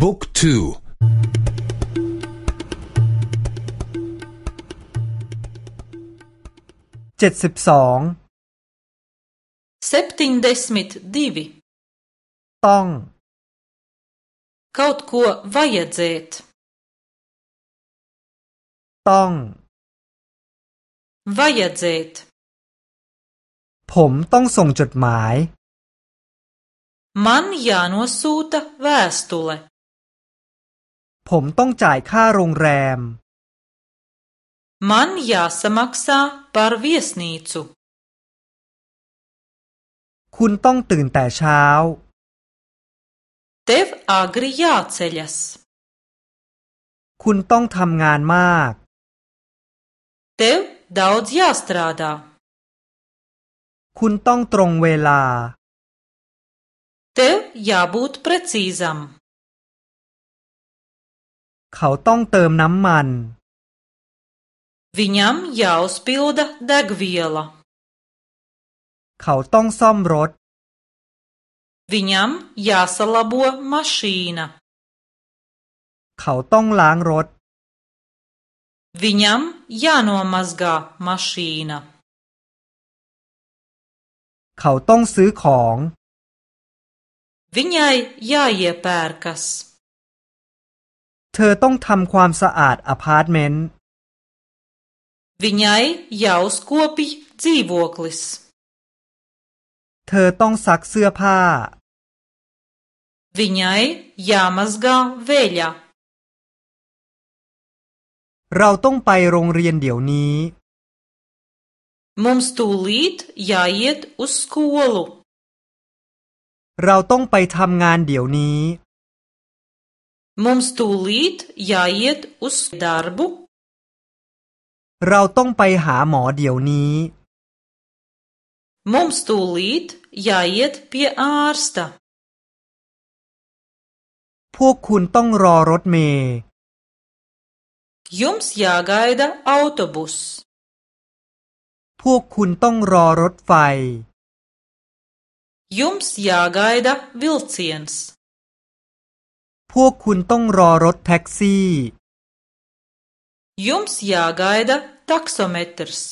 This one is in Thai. บุ๊กทูเจ็ดสิบสองเซปติงเดสมิทดีวิต้องเข u t ko v ว j a เ z ē t ต้องวายเจตผมต้องส่งจดหมาย มันยานวสูต a v สตุเล e ผมต้องจ่ายค่าโรงแรม Man jāsamaksā par viesnīcu. คุณต้องตื่นแต่เช้า Tev agri jāceļas. คุณต้องทำงานมาก Tev daudz jāstrādā. คุณต้องตรงเวลา Tev jābūt precīzam. เขาต้องเติมน้ำมัน Viņam jāuzpilda degviela. เขาต้องซ่อมรถ Viņam jāsalabo mašīna. เขาต้องล้างรถ Viņam jānomazgā mašīna. เขาต้องซื้อของ Viņai jāiepērkas. เธอต้องทำความสะอาดอพาร์ตเมนต์ v i ญ a าณย u ว k ก p ปิ z ี v o k l i s เธอต้องซักเสื้อผ้า v i า a ยาม m a z g เ v ลย a เราต้องไปโรงเรียนเดี๋ยวนี้ Mums tūlīt jāiet uz skolu. เราต้องไปทำงานเดี๋ยวนี้ Mums tūlīt jāiet uz darbu. เราต้องไปหาหมอเดี๋ยวนี้ Mums tūlīt jāiet pie ārsta. พวกคุณต้องรอรถเมล์ Jums jāgaida autobus. พวกคุณต้องรอรถไฟ Jums jāgaida vilciens. พวกคุณต้องรอรถแท็กซี่ยุมสยากายดะทักโซเมตอร์ส